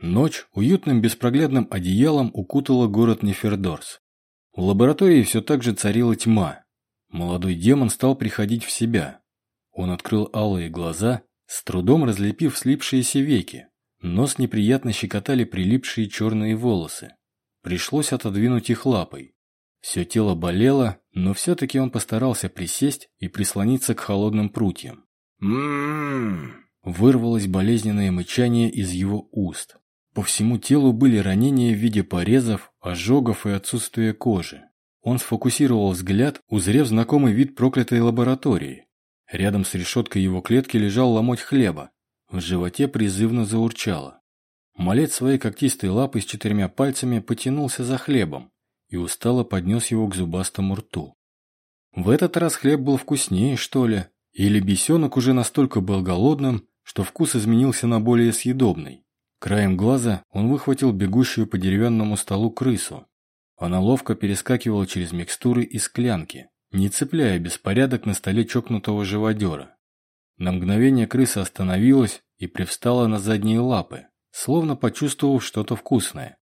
Ночь уютным беспроглядным одеялом укутала город Нефердорс. В лаборатории все так же царила тьма. Молодой демон стал приходить в себя. Он открыл алые глаза, с трудом разлепив слипшиеся веки. Нос неприятно щекотали прилипшие черные волосы. Пришлось отодвинуть их лапой. Все тело болело, но все-таки он постарался присесть и прислониться к холодным прутьям. «М-м-м!» Вырвалось болезненное мычание из его уст. По всему телу были ранения в виде порезов, ожогов и отсутствия кожи. Он сфокусировал взгляд, узрев знакомый вид проклятой лаборатории. Рядом с решеткой его клетки лежал ломоть хлеба. В животе призывно заурчало. Малец своей когтистой лапой с четырьмя пальцами потянулся за хлебом и устало поднес его к зубастому рту. В этот раз хлеб был вкуснее, что ли, или бесенок уже настолько был голодным, что вкус изменился на более съедобный. Краем глаза он выхватил бегущую по деревянному столу крысу. Она ловко перескакивала через микстуры и склянки, не цепляя беспорядок на столе чокнутого живодера. На мгновение крыса остановилась и привстала на задние лапы, словно почувствовав что-то вкусное.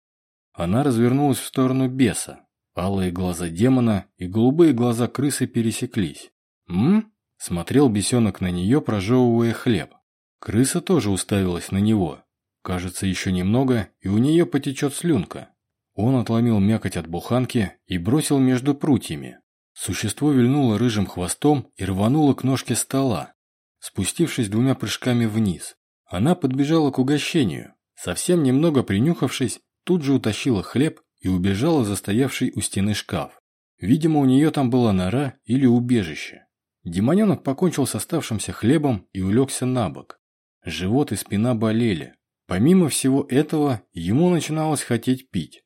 Она развернулась в сторону беса. Алые глаза демона и голубые глаза крысы пересеклись. «М?», смотрел бесенок на нее, прожевывая хлеб. Крыса тоже уставилась на него, Кажется, еще немного, и у нее потечет слюнка. Он отломил мякоть от буханки и бросил между прутьями. Существо вильнуло рыжим хвостом и рвануло к ножке стола, спустившись двумя прыжками вниз. Она подбежала к угощению. Совсем немного принюхавшись, тут же утащила хлеб и убежала за стоявший у стены шкаф. Видимо, у нее там была нора или убежище. Демоненок покончил с оставшимся хлебом и улегся на бок. Живот и спина болели. Помимо всего этого, ему начиналось хотеть пить.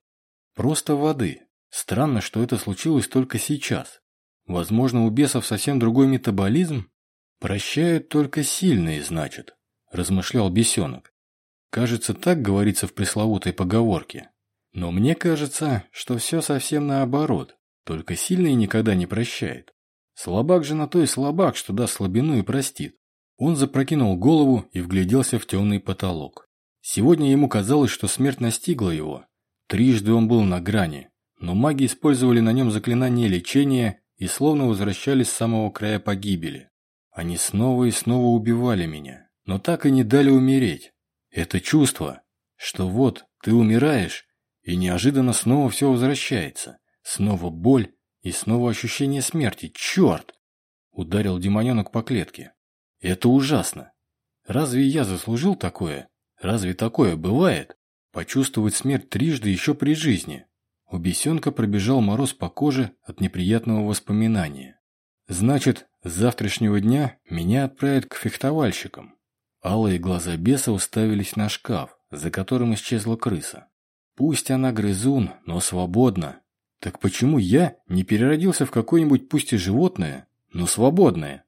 Просто воды. Странно, что это случилось только сейчас. Возможно, у бесов совсем другой метаболизм? Прощают только сильные, значит, размышлял бесенок. Кажется, так говорится в пресловутой поговорке. Но мне кажется, что все совсем наоборот. Только сильный никогда не прощает. Слабак же на то и слабак, что даст слабину и простит. Он запрокинул голову и вгляделся в темный потолок. Сегодня ему казалось, что смерть настигла его. Трижды он был на грани, но маги использовали на нем заклинание лечения и словно возвращались с самого края погибели. Они снова и снова убивали меня, но так и не дали умереть. Это чувство, что вот, ты умираешь, и неожиданно снова все возвращается. Снова боль и снова ощущение смерти. Черт! Ударил демоненок по клетке. Это ужасно. Разве я заслужил такое? Разве такое бывает? Почувствовать смерть трижды еще при жизни. У бесенка пробежал мороз по коже от неприятного воспоминания. Значит, с завтрашнего дня меня отправят к фехтовальщикам. Алые глаза беса уставились на шкаф, за которым исчезла крыса. Пусть она грызун, но свободна. Так почему я не переродился в какое-нибудь пусть и животное, но свободное?